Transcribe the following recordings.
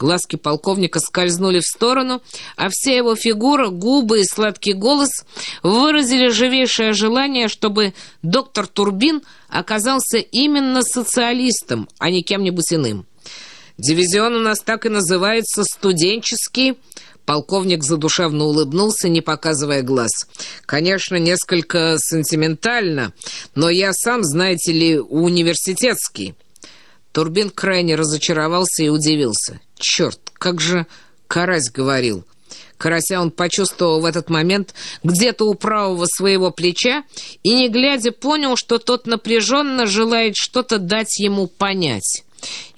Глазки полковника скользнули в сторону, а вся его фигура, губы и сладкий голос выразили живейшее желание, чтобы доктор Турбин оказался именно социалистом, а не кем-нибудь иным. «Дивизион у нас так и называется «студенческий», Полковник задушевно улыбнулся, не показывая глаз. «Конечно, несколько сентиментально, но я сам, знаете ли, университетский». Турбин крайне разочаровался и удивился. «Черт, как же Карась говорил!» Карася он почувствовал в этот момент где-то у правого своего плеча и, не глядя, понял, что тот напряженно желает что-то дать ему понять.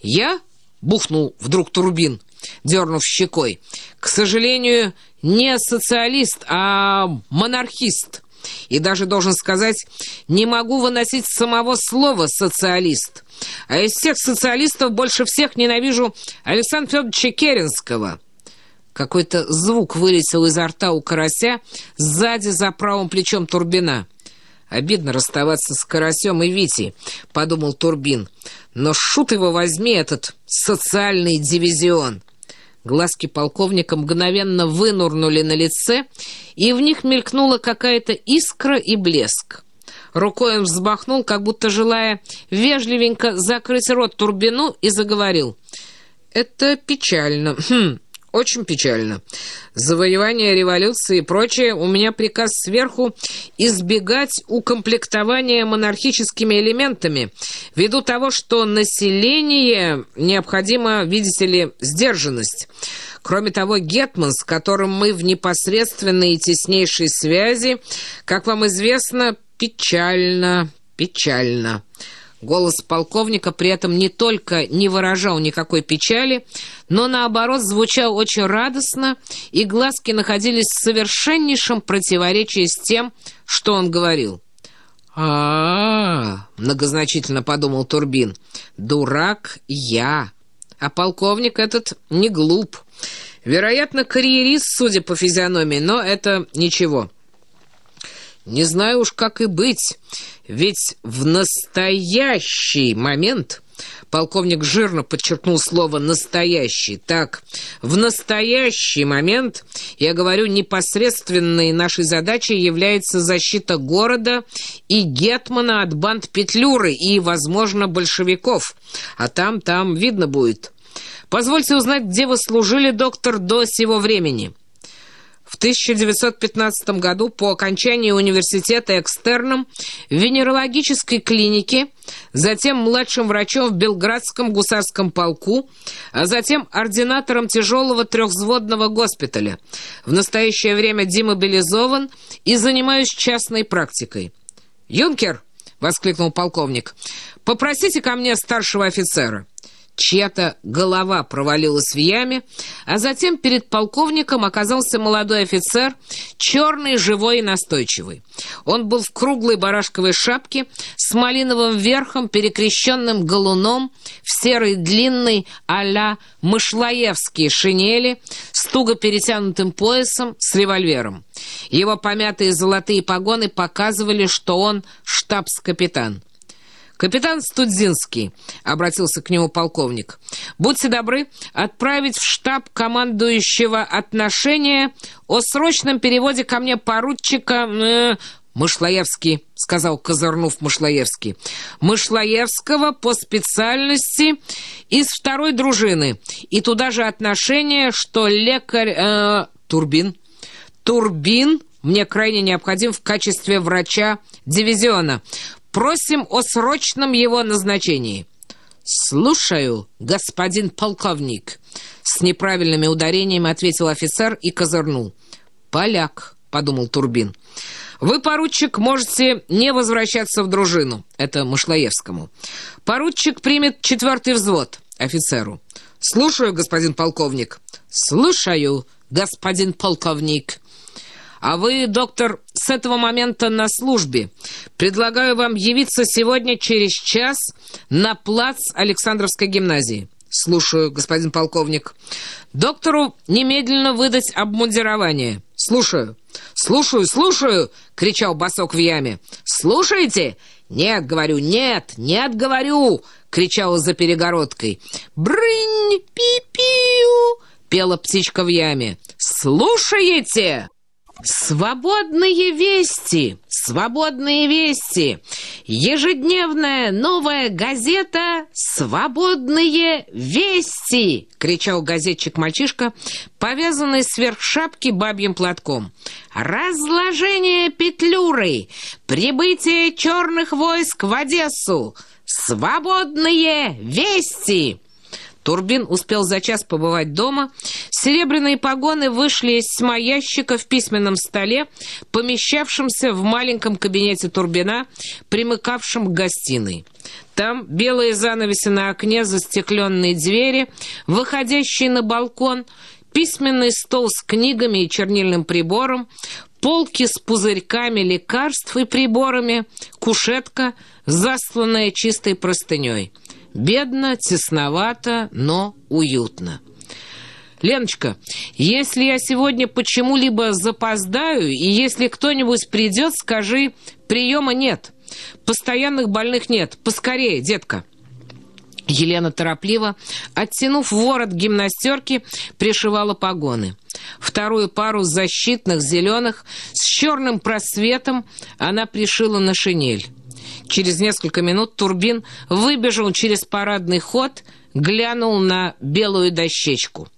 «Я?» — бухнул вдруг Турбин — дернув щекой. «К сожалению, не социалист, а монархист. И даже, должен сказать, не могу выносить самого слова «социалист». А из всех социалистов больше всех ненавижу Александра Федоровича Керенского». Какой-то звук вылетел изо рта у карася сзади за правым плечом Турбина. «Обидно расставаться с карасем и Витей», — подумал Турбин. «Но шут его возьми, этот социальный дивизион». Глазки полковника мгновенно вынурнули на лице, и в них мелькнула какая-то искра и блеск. Рукой он взмахнул, как будто желая вежливенько закрыть рот Турбину, и заговорил. «Это печально. Хм, очень печально. Завоевание революции и прочее, у меня приказ сверху избегать укомплектования монархическими элементами, ввиду того, что население необходимо, видите ли, сдержанность. Кроме того, Гетман, с которым мы в непосредственной и теснейшей связи, как вам известно, печально, печально». Голос полковника при этом не только не выражал никакой печали, но, наоборот, звучал очень радостно, и глазки находились в совершеннейшем противоречии с тем, что он говорил. а, -а, -а многозначительно подумал Турбин. «Дурак я, а полковник этот не глуп. Вероятно, карьерист, судя по физиономии, но это ничего». Не знаю уж, как и быть, ведь в настоящий момент... Полковник жирно подчеркнул слово «настоящий». Так, в настоящий момент, я говорю, непосредственной нашей задачей является защита города и Гетмана от банд Петлюры и, возможно, большевиков. А там, там видно будет. Позвольте узнать, где вы служили, доктор, до сего времени?» В 1915 году по окончании университета экстерном в венерологической клинике, затем младшим врачом в Белградском гусарском полку, а затем ординатором тяжелого трехвзводного госпиталя. В настоящее время демобилизован и занимаюсь частной практикой. «Юнкер!» — воскликнул полковник. «Попросите ко мне старшего офицера». Чья-то голова провалилась в яме, а затем перед полковником оказался молодой офицер, черный, живой и настойчивый. Он был в круглой барашковой шапке с малиновым верхом, перекрещенным галуном, в серой длинной а-ля мышлаевские шинели с туго перетянутым поясом с револьвером. Его помятые золотые погоны показывали, что он штабс-капитан. «Капитан Студзинский», — обратился к нему полковник, — «будьте добры отправить в штаб командующего отношения о срочном переводе ко мне поручика...» э, «Мышлоевский», — сказал, козырнув Мышлоевский. «Мышлоевского по специальности из второй дружины. И туда же отношение, что лекарь... Э, Турбин. Турбин мне крайне необходим в качестве врача дивизиона. Просим о срочном его назначении». «Слушаю, господин полковник», — с неправильными ударениями ответил офицер и козырнул. «Поляк», — подумал Турбин. «Вы, поручик, можете не возвращаться в дружину». Это Мышлоевскому. «Поручик примет четвертый взвод офицеру». «Слушаю, господин полковник». «Слушаю, господин полковник». А вы, доктор, с этого момента на службе. Предлагаю вам явиться сегодня через час на плац Александровской гимназии. Слушаю, господин полковник. Доктору немедленно выдать обмундирование. Слушаю. Слушаю, слушаю, кричал босок в яме. Слушаете? Нет, говорю, нет, нет, говорю, кричала за перегородкой. Брынь, пи-пиу. пела птичка в яме. «Слушаете?» Свободные вести! Свободные вести! Ежедневная новая газета «Свободные вести!» — кричал газетчик-мальчишка, повязанный сверх шапки бабьим платком. «Разложение Петлюры! Прибытие черных войск в Одессу! Свободные вести!» Турбин успел за час побывать дома. Серебряные погоны вышли из тьма ящика в письменном столе, помещавшемся в маленьком кабинете Турбина, примыкавшем к гостиной. Там белые занавеси на окне, застекленные двери, выходящие на балкон, письменный стол с книгами и чернильным прибором, полки с пузырьками лекарств и приборами, кушетка, засланная чистой простыней. Бедно, тесновато, но уютно. «Леночка, если я сегодня почему-либо запоздаю, и если кто-нибудь придет, скажи, приема нет. Постоянных больных нет. Поскорее, детка». Елена торопливо, оттянув ворот гимнастерки, пришивала погоны. Вторую пару защитных зеленых с черным просветом она пришила на шинель. Через несколько минут Турбин выбежал через парадный ход, глянул на белую дощечку.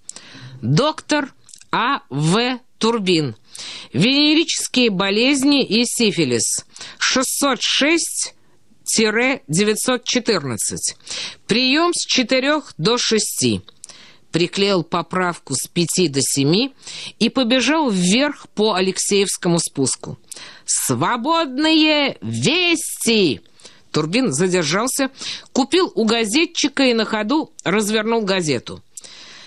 «Доктор А. В. Турбин. Венерические болезни и сифилис. 606-914. Прием с 4 до 6 приклеил поправку с пяти до семи и побежал вверх по Алексеевскому спуску. «Свободные вести!» Турбин задержался, купил у газетчика и на ходу развернул газету.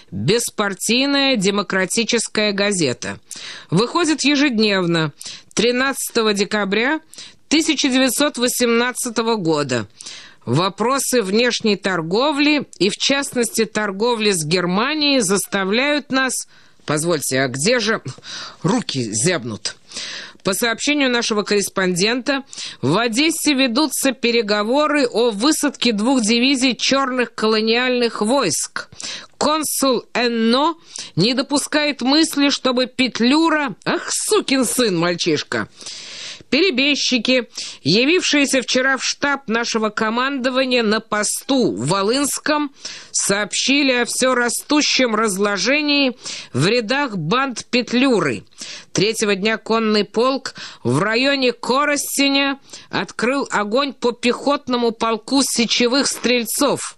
«Беспартийная демократическая газета. Выходит ежедневно, 13 декабря 1918 года. Вопросы внешней торговли и, в частности, торговли с Германией заставляют нас... Позвольте, а где же... Руки зябнут. По сообщению нашего корреспондента, в Одессе ведутся переговоры о высадке двух дивизий черных колониальных войск. Консул Энно не допускает мысли, чтобы Петлюра... Ах, сукин сын, мальчишка! Перебежчики, явившиеся вчера в штаб нашего командования на посту в Волынском, сообщили о все растущем разложении в рядах банд Петлюры. Третьего дня конный полк в районе Коростеня открыл огонь по пехотному полку сечевых стрельцов.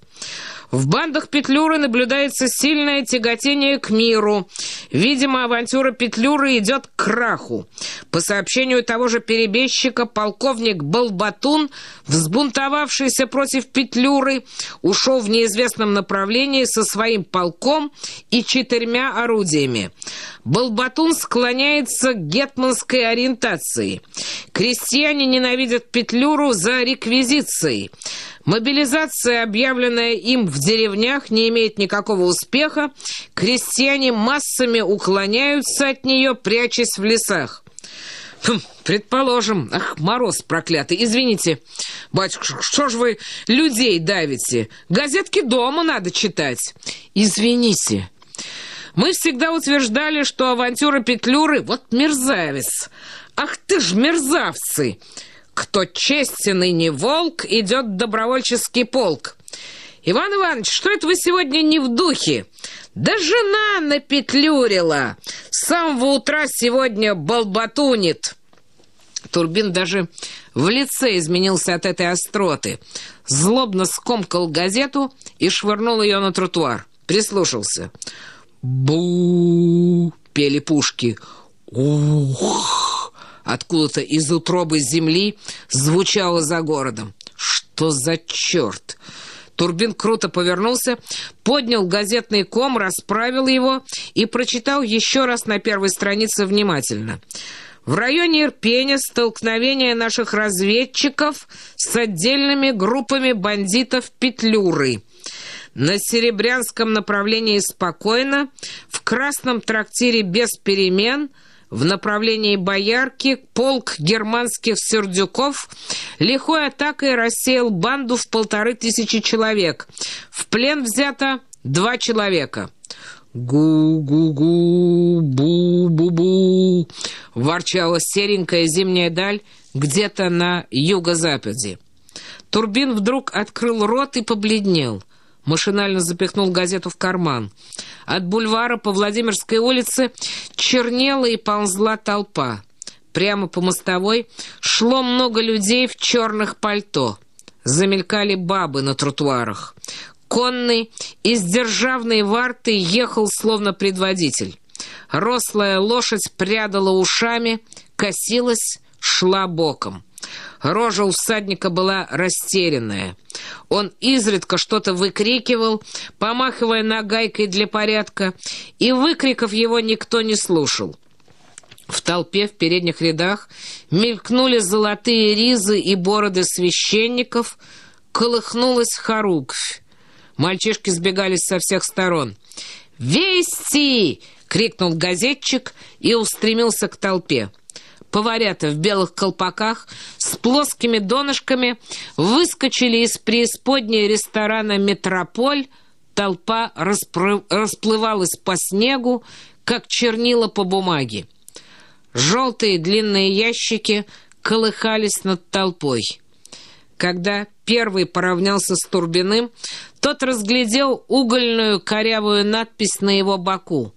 В бандах Петлюры наблюдается сильное тяготение к миру. Видимо, авантюра Петлюры идет к краху. По сообщению того же перебежчика, полковник Балбатун, взбунтовавшийся против Петлюры, ушел в неизвестном направлении со своим полком и четырьмя орудиями. Балбатун склоняется к гетманской ориентации. Крестьяне ненавидят Петлюру за реквизицией. Мобилизация, объявленная им в деревнях, не имеет никакого успеха. Крестьяне массами уклоняются от нее, прячась в лесах. Хм, предположим. Ах, мороз проклятый. Извините, батюшка, что ж вы людей давите? Газетки дома надо читать. Извините. Мы всегда утверждали, что авантюра Петлюры... Вот мерзавец. Ах ты ж мерзавцы! кто честен и не волк, идет добровольческий полк. Иван Иванович, что это вы сегодня не в духе? Да жена напетлюрила. С самого утра сегодня балбатунит. Турбин даже в лице изменился от этой остроты. Злобно скомкал газету и швырнул ее на тротуар. Прислушался. Бу пели пушки. «Ух!» Откуда-то из утробы земли звучало за городом. «Что за черт?» Турбин круто повернулся, поднял газетный ком, расправил его и прочитал еще раз на первой странице внимательно. В районе Ирпеня столкновение наших разведчиков с отдельными группами бандитов Петлюры. На Серебрянском направлении спокойно, в Красном трактире без перемен – в направлении Боярки полк германских сердюков лихой атакой рассеял банду в полторы тысячи человек. В плен взято два человека. Гу-гу-гу, бу-бу-бу, ворчала серенькая зимняя даль где-то на юго-западе. Турбин вдруг открыл рот и побледнел. Машинально запихнул газету в карман. От бульвара по Владимирской улице чернела и ползла толпа. Прямо по мостовой шло много людей в черных пальто. Замелькали бабы на тротуарах. Конный из державной варты ехал словно предводитель. Рослая лошадь прядала ушами, косилась, шла боком. Рожа у всадника была растерянная. Он изредка что-то выкрикивал, помахивая нагайкой для порядка, и выкриков его никто не слушал. В толпе в передних рядах мелькнули золотые ризы и бороды священников, колыхнулась хоругвь. Мальчишки сбегались со всех сторон. «Вести!» — крикнул газетчик и устремился к толпе. Поварята в белых колпаках с плоскими донышками выскочили из преисподней ресторана «Метрополь». Толпа расплывалась по снегу, как чернила по бумаге. Желтые длинные ящики колыхались над толпой. Когда первый поравнялся с Турбиным, тот разглядел угольную корявую надпись на его боку.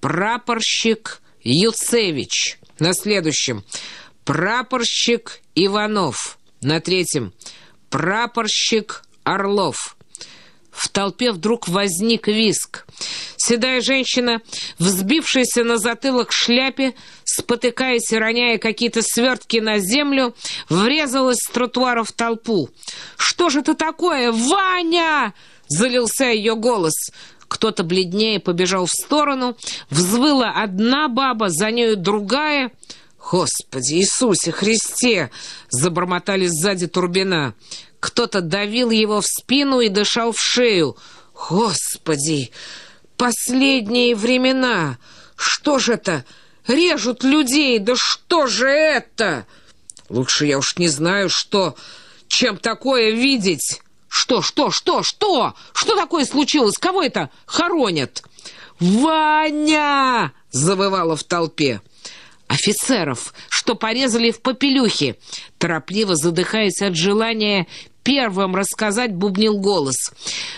«Прапорщик Юцевич». На следующем «Прапорщик Иванов». На третьем «Прапорщик Орлов». В толпе вдруг возник виск. Седая женщина, взбившаяся на затылок шляпе, спотыкаясь и роняя какие-то свертки на землю, врезалась с тротуара в толпу. «Что же это такое? Ваня!» — залился ее голос. Кто-то бледнее побежал в сторону, взвыла одна баба, за нею другая. «Господи Иисусе Христе!» — забормотали сзади Турбина. Кто-то давил его в спину и дышал в шею. «Господи! Последние времена! Что же это? Режут людей! Да что же это?» «Лучше я уж не знаю, что... чем такое видеть!» «Что, что, что, что? Что такое случилось? Кого это хоронят?» «Ваня!» — завывало в толпе. «Офицеров, что порезали в попелюхе!» Торопливо задыхаясь от желания первым рассказать бубнил голос.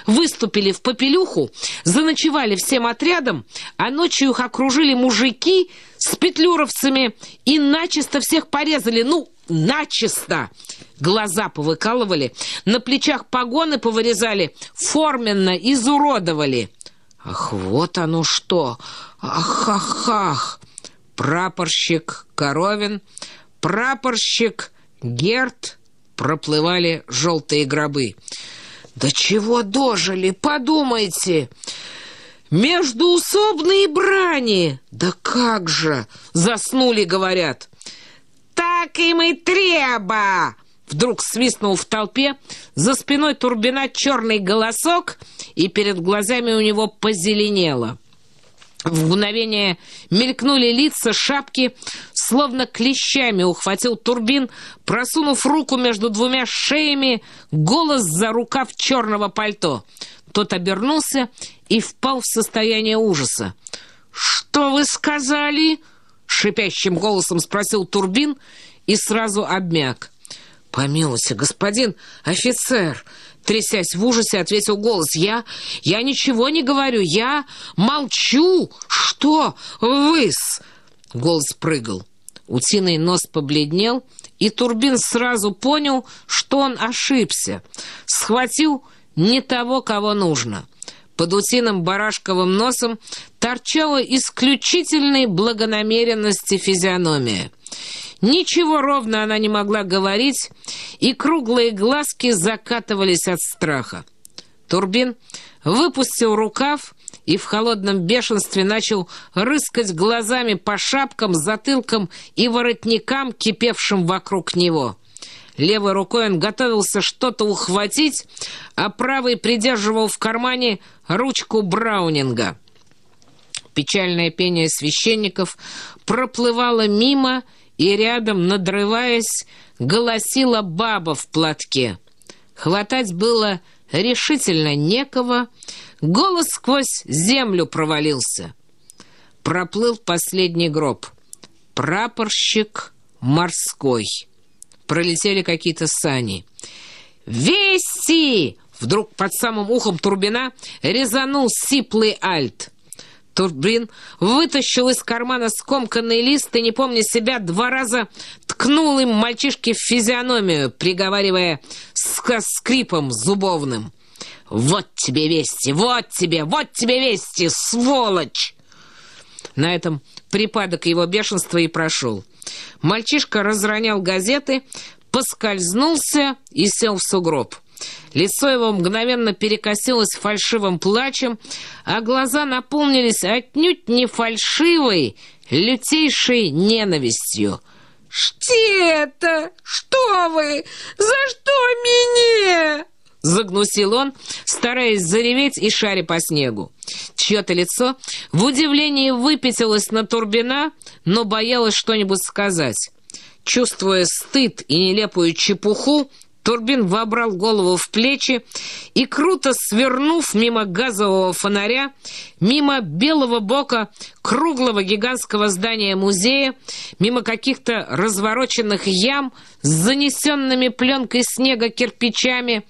Выступили в попелюху, заночевали всем отрядом, а ночью их окружили мужики с петлюровцами и начисто всех порезали. Ну, начисто! Глаза повыкалывали, на плечах погоны повырезали, форменно изуродовали. Ах, вот оно что! Ах-ах-ах! Прапорщик Коровин, прапорщик Герт проплывали желтые гробы. «Да чего дожили, подумайте!» «Междуусобные брани!» «Да как же!» «Заснули, говорят!» «Так им и треба!» Вдруг свистнул в толпе, за спиной Турбина черный голосок, и перед глазами у него позеленело. В мгновение мелькнули лица, шапки, словно клещами ухватил Турбин, просунув руку между двумя шеями, голос за рукав черного пальто. Тот обернулся и впал в состояние ужаса. «Что вы сказали?» — шипящим голосом спросил Турбин и сразу обмяк. «Помилуйте, господин офицер!» Трясясь в ужасе, ответил голос. «Я... я ничего не говорю, я молчу! Что вы-с?» Голос прыгал. Утиный нос побледнел, и Турбин сразу понял, что он ошибся. Схватил не того, кого нужно. Под утиным барашковым носом торчала исключительной благонамеренности физиономия. Ничего ровно она не могла говорить, и круглые глазки закатывались от страха. Турбин выпустил рукав и в холодном бешенстве начал рыскать глазами по шапкам, затылкам и воротникам, кипевшим вокруг него. Левой рукой он готовился что-то ухватить, а правой придерживал в кармане ручку Браунинга. Печальное пение священников проплывало мимо, и рядом, надрываясь, голосила баба в платке. Хватать было решительно некого, голос сквозь землю провалился. Проплыл последний гроб. Прапорщик морской. Пролетели какие-то сани. «Вести!» Вдруг под самым ухом Турбина резанул сиплый альт. Турбин вытащил из кармана скомканный лист и, не помня себя, два раза ткнул им мальчишке в физиономию, приговаривая с скрипом зубовным. «Вот тебе вести! Вот тебе! Вот тебе вести, сволочь!» На этом припадок его бешенства и прошел. Мальчишка разронял газеты, поскользнулся и сел в сугроб. Лицо его мгновенно перекосилось фальшивым плачем, а глаза наполнились отнюдь не фальшивой, лютейшей ненавистью. «Что это? Что вы? За что меня?» Загнусил он, стараясь зареветь и шаря по снегу. Чье-то лицо в удивлении выпятилось на Турбина, но боялось что-нибудь сказать. Чувствуя стыд и нелепую чепуху, Турбин вобрал голову в плечи и, круто свернув мимо газового фонаря, мимо белого бока круглого гигантского здания музея, мимо каких-то развороченных ям с занесенными пленкой снега кирпичами,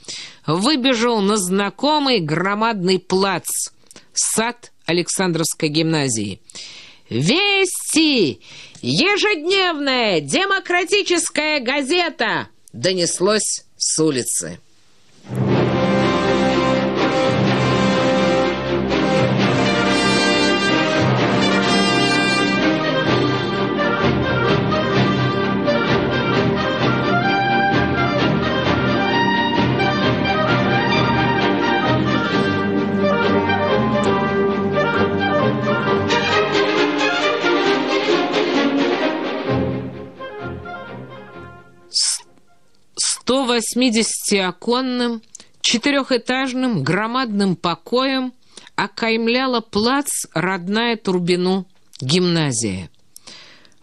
выбежал на знакомый громадный плац, сад Александровской гимназии. «Вести! Ежедневная демократическая газета!» Донеслось с улицы. 180-оконным, четырехэтажным громадным покоем окаймляла плац родная Турбину гимназия.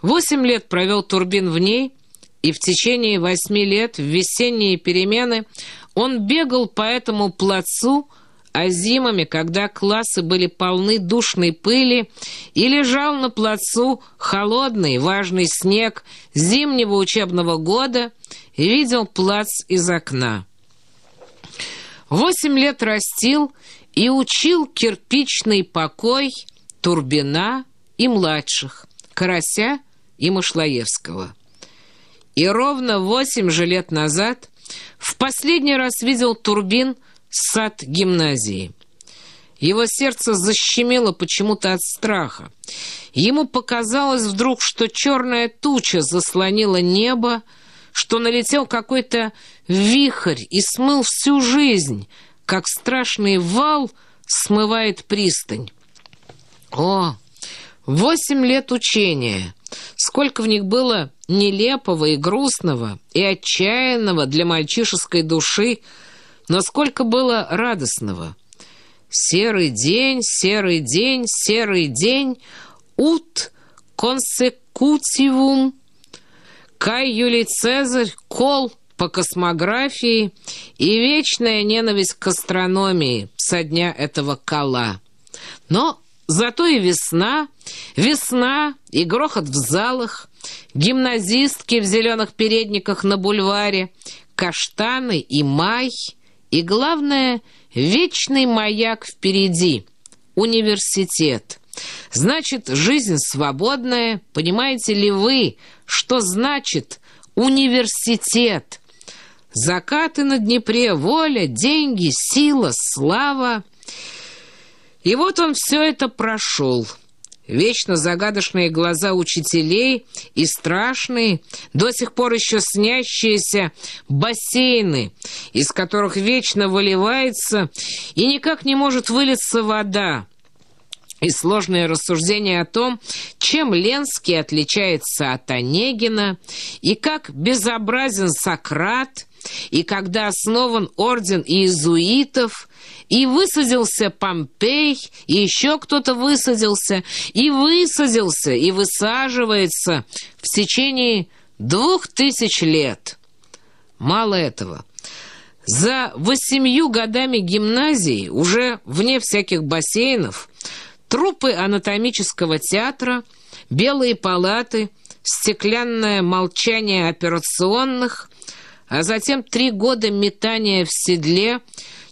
Восемь лет провел Турбин в ней, и в течение восьми лет в весенние перемены он бегал по этому плацу, а зимами, когда классы были полны душной пыли, и лежал на плацу холодный важный снег зимнего учебного года, и видел плац из окна. Восемь лет растил и учил кирпичный покой Турбина и младших, Карася и Машлаевского. И ровно восемь же лет назад в последний раз видел Турбин сад гимназии. Его сердце защемило почему-то от страха. Ему показалось вдруг, что черная туча заслонила небо, что налетел какой-то вихрь и смыл всю жизнь, как страшный вал смывает пристань. О, восемь лет учения! Сколько в них было нелепого и грустного, и отчаянного для мальчишеской души, но сколько было радостного. Серый день, серый день, серый день, ут консекутивум Кай Юлий Цезарь, кол по космографии и вечная ненависть к астрономии со дня этого кола. Но зато и весна, весна и грохот в залах, гимназистки в зеленых передниках на бульваре, каштаны и май, и, главное, вечный маяк впереди — университет — Значит, жизнь свободная. Понимаете ли вы, что значит университет? Закаты на Днепре, воля, деньги, сила, слава. И вот он все это прошел. Вечно загадочные глаза учителей и страшные, до сих пор еще снящиеся бассейны, из которых вечно выливается и никак не может вылиться вода и сложные рассуждения о том, чем Ленский отличается от Онегина, и как безобразен Сократ, и когда основан орден иезуитов, и высадился Помпей, и еще кто-то высадился, и высадился, и высаживается в течение двух тысяч лет. Мало этого. За восемью годами гимназии, уже вне всяких бассейнов, трупы анатомического театра, белые палаты, стеклянное молчание операционных, а затем три года метания в седле,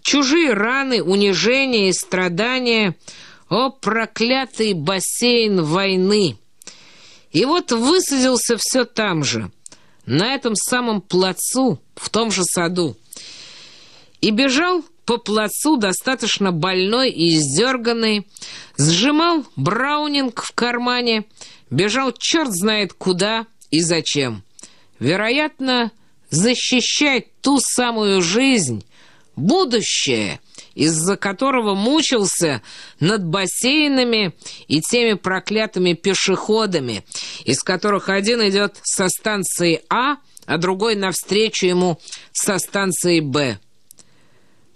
чужие раны, унижения и страдания. О, проклятый бассейн войны! И вот высадился все там же, на этом самом плацу, в том же саду и бежал по плацу достаточно больной и издерганный, сжимал браунинг в кармане, бежал черт знает куда и зачем. Вероятно, защищать ту самую жизнь, будущее, из-за которого мучился над бассейнами и теми проклятыми пешеходами, из которых один идет со станции А, а другой навстречу ему со станции Б.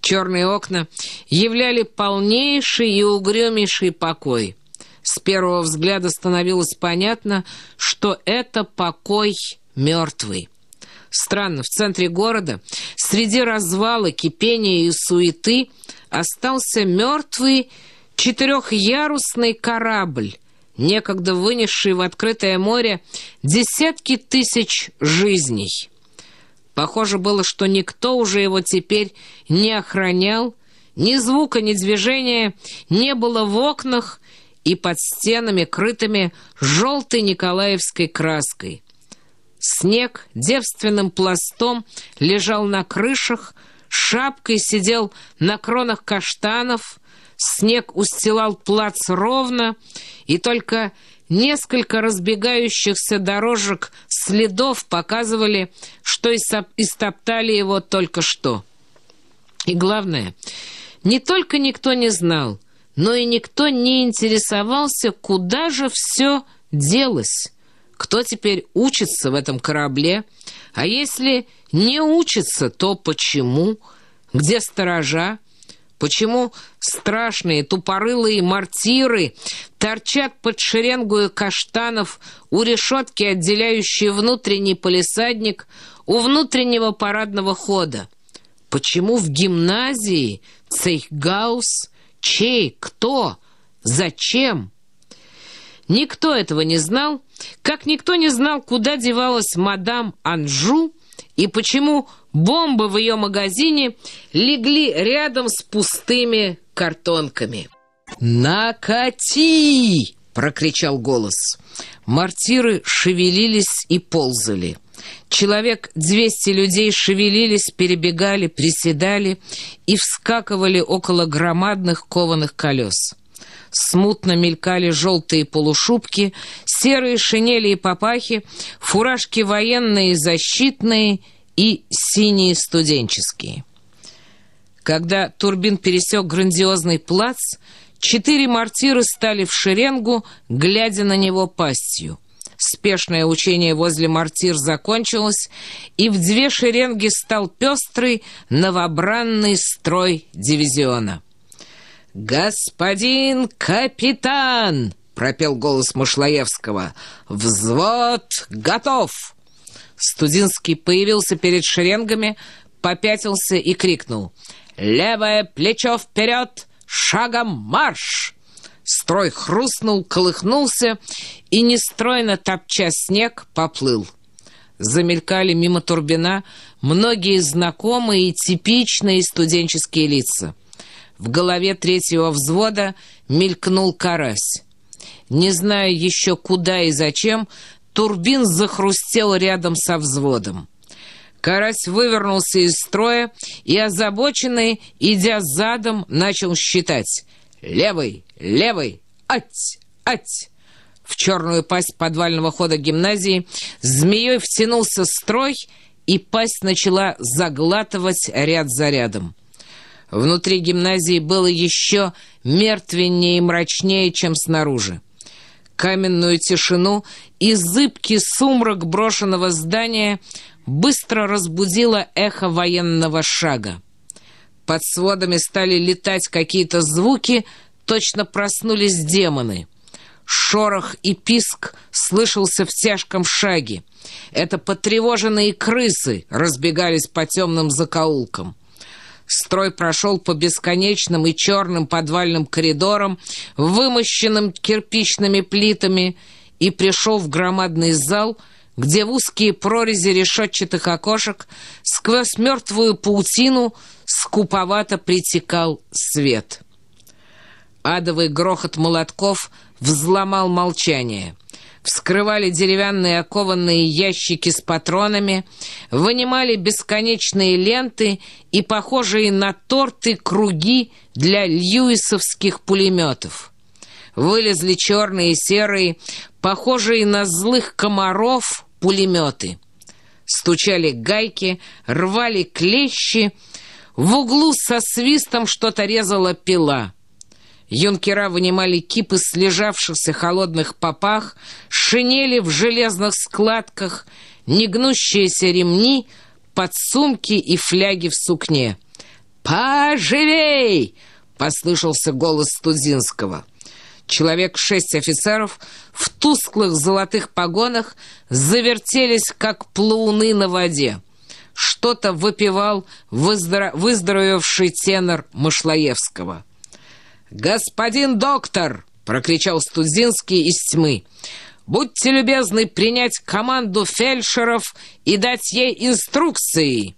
Черные окна являли полнейший и угрюмейший покой. С первого взгляда становилось понятно, что это покой мертвый. Странно, в центре города, среди развала, кипения и суеты, остался мертвый четырехярусный корабль, некогда вынесший в открытое море десятки тысяч жизней. Похоже было, что никто уже его теперь не охранял, ни звука, ни движения не было в окнах и под стенами, крытыми желтой николаевской краской. Снег девственным пластом лежал на крышах, шапкой сидел на кронах каштанов, снег устилал плац ровно, и только Несколько разбегающихся дорожек следов показывали, что истоптали его только что. И главное, не только никто не знал, но и никто не интересовался, куда же все делось. Кто теперь учится в этом корабле? А если не учится, то почему? Где сторожа? Почему страшные тупорылые мортиры торчат под шеренгою каштанов у решетки, отделяющей внутренний полисадник у внутреннего парадного хода? Почему в гимназии Цейхгаус чей, кто, зачем? Никто этого не знал, как никто не знал, куда девалась мадам Анжу и почему Бомбы в ее магазине легли рядом с пустыми картонками. «Накати!» — прокричал голос. Мортиры шевелились и ползали. Человек двести людей шевелились, перебегали, приседали и вскакивали около громадных кованых колес. Смутно мелькали желтые полушубки, серые шинели и папахи, фуражки военные и защитные — и синие студенческие. Когда Турбин пересек грандиозный плац, четыре мортиры стали в шеренгу, глядя на него пастью. Спешное учение возле мортир закончилось, и в две шеренги стал пестрый новобранный строй дивизиона. «Господин капитан!» — пропел голос Мышлоевского. «Взвод готов!» Студинский появился перед шеренгами, попятился и крикнул «Левое плечо вперед! Шагом марш!» Строй хрустнул, колыхнулся и, нестройно топча снег, поплыл. Замелькали мимо Турбина многие знакомые и типичные студенческие лица. В голове третьего взвода мелькнул карась. Не зная еще куда и зачем, Турбин захрустел рядом со взводом. Карась вывернулся из строя и, озабоченный, идя задом, начал считать. «Левый! Левый! Ать! Ать!» В черную пасть подвального хода гимназии змеей втянулся строй, и пасть начала заглатывать ряд за рядом. Внутри гимназии было еще мертвеннее и мрачнее, чем снаружи каменную тишину и зыбкий сумрак брошенного здания быстро разбудило эхо военного шага. Под сводами стали летать какие-то звуки, точно проснулись демоны. Шорох и писк слышался в тяжком шаге. Это потревоженные крысы разбегались по темным закоулкам. Строй прошел по бесконечным и черным подвальным коридорам, вымощенным кирпичными плитами, и пришел в громадный зал, где в узкие прорези решетчатых окошек сквозь мертвую паутину скуповато притекал свет. Адовый грохот молотков взломал молчание. Вскрывали деревянные окованные ящики с патронами, вынимали бесконечные ленты и похожие на торты круги для льюисовских пулеметов. Вылезли черные и серые, похожие на злых комаров, пулеметы. Стучали гайки, рвали клещи, в углу со свистом что-то резала пила — Юнкера вынимали кипы слежавшихся холодных попах, шинели в железных складках, негнущиеся ремни, подсумки и фляги в сукне. «Поживей!» — послышался голос Студзинского. Человек шесть офицеров в тусклых золотых погонах завертелись, как плауны на воде. Что-то выпивал выздоро... выздоровевший тенор Мышлоевского. «Господин доктор!» — прокричал Студзинский из тьмы. «Будьте любезны принять команду фельдшеров и дать ей инструкции!»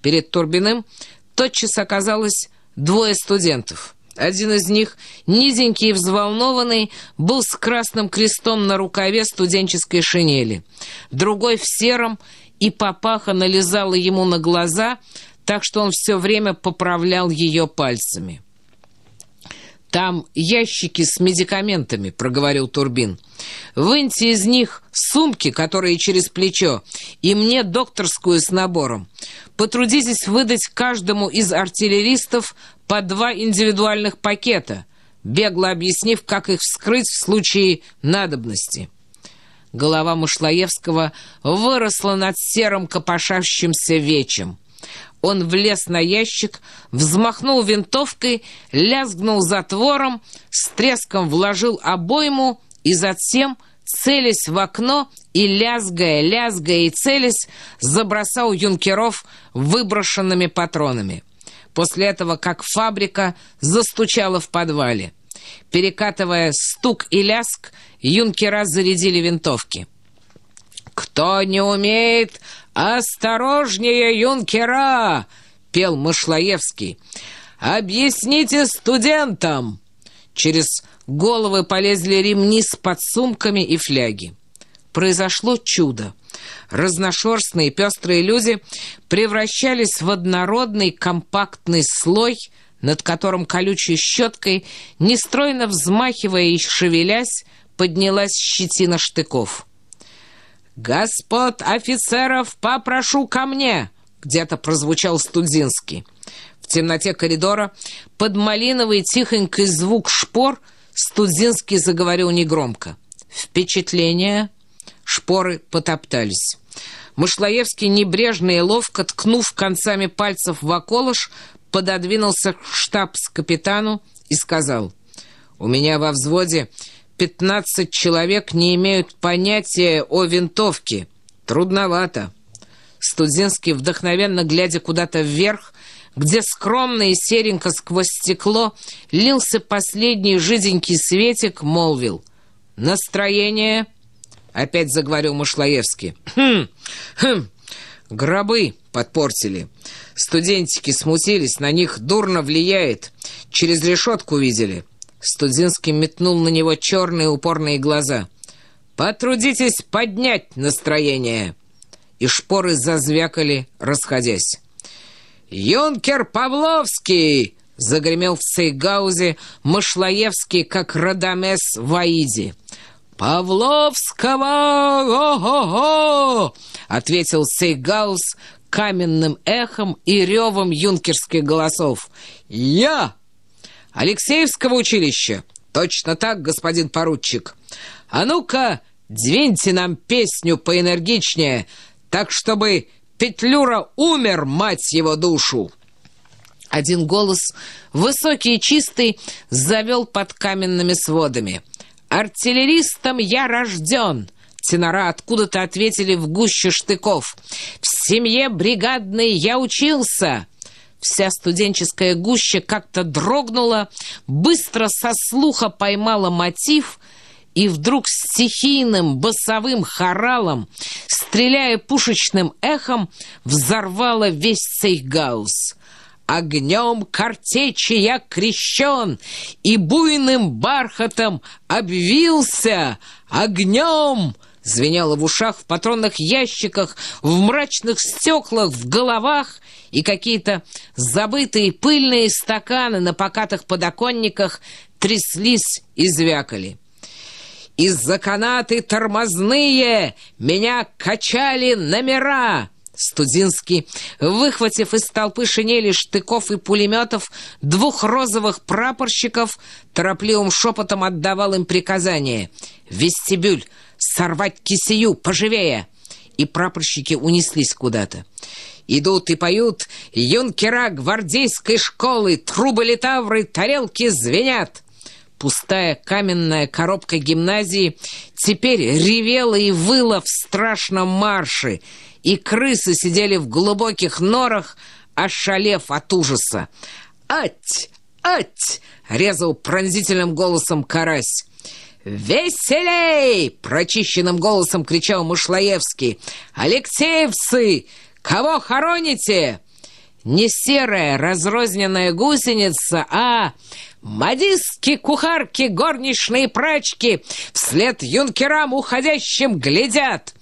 Перед Турбиным тотчас оказалось двое студентов. Один из них, низенький и взволнованный, был с красным крестом на рукаве студенческой шинели. Другой в сером, и папаха налезала ему на глаза, так что он все время поправлял ее пальцами. «Там ящики с медикаментами», — проговорил Турбин. «Выньте из них сумки, которые через плечо, и мне докторскую с набором. Потрудитесь выдать каждому из артиллеристов по два индивидуальных пакета, бегло объяснив, как их вскрыть в случае надобности». Голова Мышлоевского выросла над серым копошащимся вечем. Он влез на ящик, взмахнул винтовкой, лязгнул затвором, с треском вложил обойму и затем, целясь в окно и лязгая, лязгая и целясь, забросал юнкеров выброшенными патронами. После этого, как фабрика, застучала в подвале. Перекатывая стук и лязг, юнкера зарядили винтовки. «Кто не умеет «Осторожнее, юнкера!» — пел Мышлоевский. «Объясните студентам!» Через головы полезли ремни с подсумками и фляги. Произошло чудо. Разношерстные пестрые люди превращались в однородный компактный слой, над которым колючей щеткой, нестройно взмахивая и шевелясь, поднялась щетина штыков. «Господ офицеров попрошу ко мне!» — где-то прозвучал Студзинский. В темноте коридора под малиновый тихонький звук шпор Студзинский заговорил негромко. «Впечатление?» Шпоры потоптались. Мышлоевский, небрежно и ловко, ткнув концами пальцев в околыш, пододвинулся к штабс-капитану и сказал, «У меня во взводе пятнадцать человек не имеют понятия о винтовке. Трудновато. Студзинский, вдохновенно глядя куда-то вверх, где скромно и серенько сквозь стекло лился последний жиденький светик, молвил. «Настроение?» — опять заговорил Мышлоевский. «Хм, хм, гробы подпортили. Студентики смутились, на них дурно влияет. Через решетку видели. Студзинский метнул на него черные упорные глаза. «Потрудитесь поднять настроение!» И шпоры зазвякали, расходясь. «Юнкер Павловский!» — загремел в Сейгаузе Мышлоевский, как Радамес в Аиде. «Павловского! Ого-го!» — ответил Сейгаус каменным эхом и ревом юнкерских голосов. «Я!» Алексеевского училища. Точно так, господин поручик. А ну-ка, двиньте нам песню поэнергичнее, так чтобы Петлюра умер, мать его душу. Один голос, высокий и чистый, завел под каменными сводами. «Артиллеристом я рожден!» Тенора откуда-то ответили в гуще штыков. «В семье бригадной я учился!» Вся студенческая гуща как-то дрогнула, быстро со слуха поймала мотив и вдруг стихийным басовым хоралом, стреляя пушечным эхом, взорвала весь цейгаус. Огнем картечи я крещен, и буйным бархатом обвился огнем — звенело в ушах, в патронных ящиках, в мрачных стеклах, в головах, и какие-то забытые пыльные стаканы на покатых подоконниках тряслись и звякали. Из-за канаты тормозные меня качали номера. Студинский, выхватив из толпы шинели штыков и пулеметов двух розовых прапорщиков, торопливым шепотом отдавал им приказание. «Вестибюль! Сорвать кисею! Поживее!» И прапорщики унеслись куда-то. Идут и поют юнкера гвардейской школы, трубы литавры, тарелки звенят. Пустая каменная коробка гимназии теперь ревела и выла в страшном марше, и крысы сидели в глубоких норах, ошалев от ужаса. «Ать! Ать!» — резал пронзительным голосом карась. «Веселей!» — прочищенным голосом кричал Мышлоевский. «Алексеевцы! Кого хороните?» Не серая разрозненная гусеница, а модистки, кухарки, горничные прачки вслед юнкерам уходящим глядят.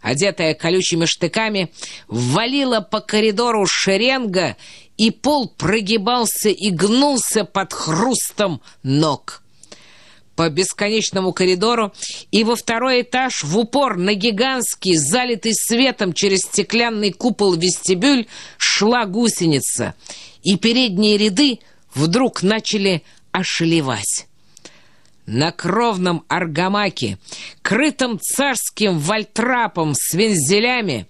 Одетая колючими штыками, валила по коридору шеренга, и пол прогибался и гнулся под хрустом ног по бесконечному коридору и во второй этаж в упор на гигантский, залитый светом через стеклянный купол вестибюль шла гусеница, и передние ряды вдруг начали ошелевать. На кровном аргамаке, крытом царским вальтрапом с вензелями,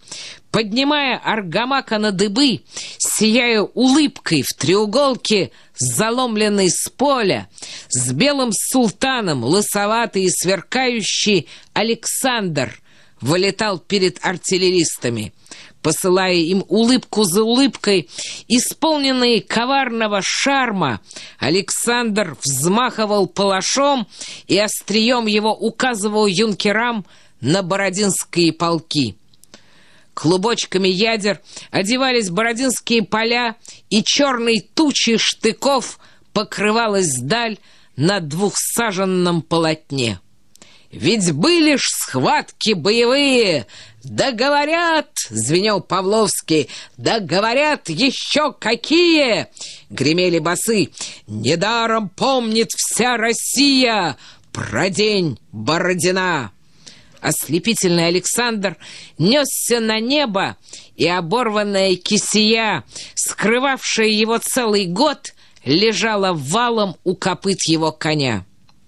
поднимая аргамака на дыбы, сияя улыбкой в треуголке, заломленной с поля, с белым султаном, лысоватый и сверкающий Александр вылетал перед артиллеристами, посылая им улыбку за улыбкой, исполненные коварного шарма, Александр взмахивал палашом и острием его указывал юнкерам на бородинские полки. Клубочками ядер одевались бородинские поля, и черной тучей штыков покрывалась даль на двухсаженном полотне. Ведь были ж схватки боевые, да говорят, звенел Павловский, да говорят еще какие, гремели басы. Недаром помнит вся Россия про день Бородина. Ослепительный Александр несся на небо, и оборванная кисия, скрывавшая его целый год, лежала валом у копыт его коня.